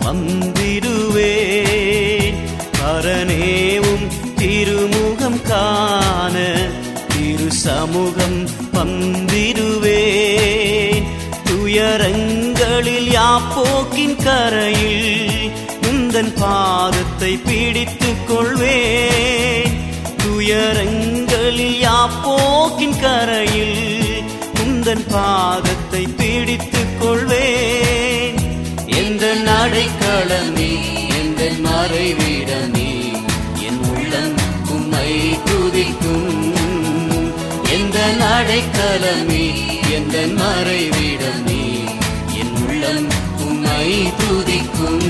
வந்திடுவேன் பரநேவும் திருமுகம் காண திரு சமூகம் வந்திடுவேன் துயரங்களில் யாப்போக்கின் கரையில் முந்தன் பாதத்தை பிடித்துக் கொள்வேன். துயரங்களில் யாப்போக்கின் கரையில் முந்தன் பாதத்தை பிடித்துக் கொள்வேன். எந்த நடைக்களமே எந்த மறைவிடமே என் உள்ளம் உம்மை துதிக்கும். எந்த நடைக்களமே எந்த மறைவிடமே என் உள்ளம் உம்மை துதிக்கும்.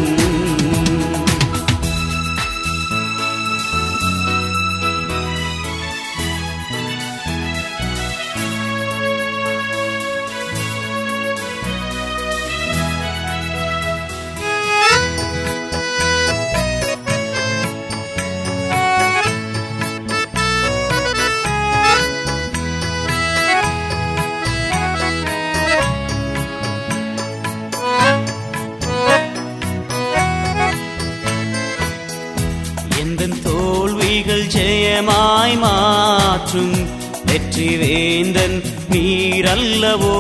ஜெயமாய் மாற்றும் வெற்றி வேந்தன் நீரல்லவோ?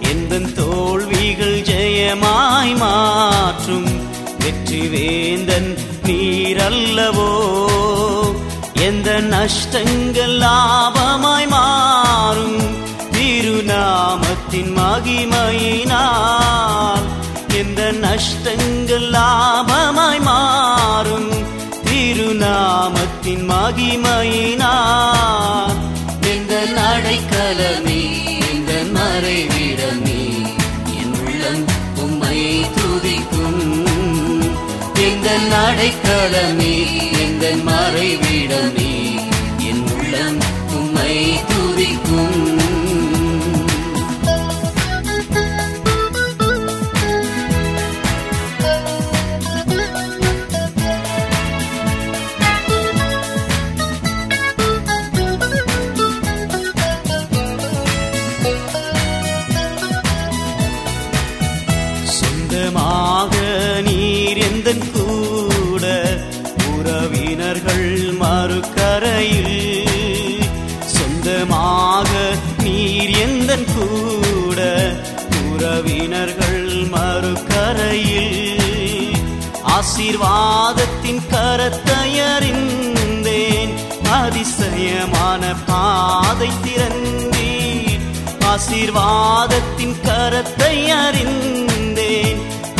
எந்த தோல்விகள் ஜெயமாய் மாற்றும் வெற்றி வேந்தன் நீரல்லவோ? எந்த நஷ்டங்கள் லாபமாய் மாறும் திருநாமத்தின் மகிமையினால்? எந்த நஷ்டங்கள் லாபமாய் திருநாமத்தின் மகிமையினால் எந்த நடைக்கலமே எந்த மறைவிடமே என் உள்ளம் உம்மை துதிக்கும். எந்த நடைக்கலமே எந்த மறைவிடமே நீர் கூட உறவினர்கள் மறுக்கரையில். சொந்தமாக நீர் எந்தன் கூட உறவினர்கள் மறுக்கரையில். ஆசீர்வாதத்தின் கரத்தையறிந்தேன் அதிசயமான பாதை திறந்தீர். ஆசீர்வாதத்தின் கரத்தை அறிந்தேன்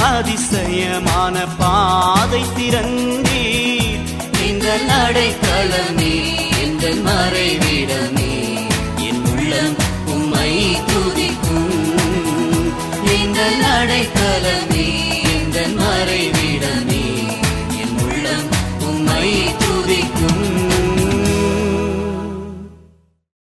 அதிசயமான பாதை திறந்தீர். இந்த நடைக்களமே எங்கள் மறைவிடமே.